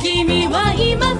君は今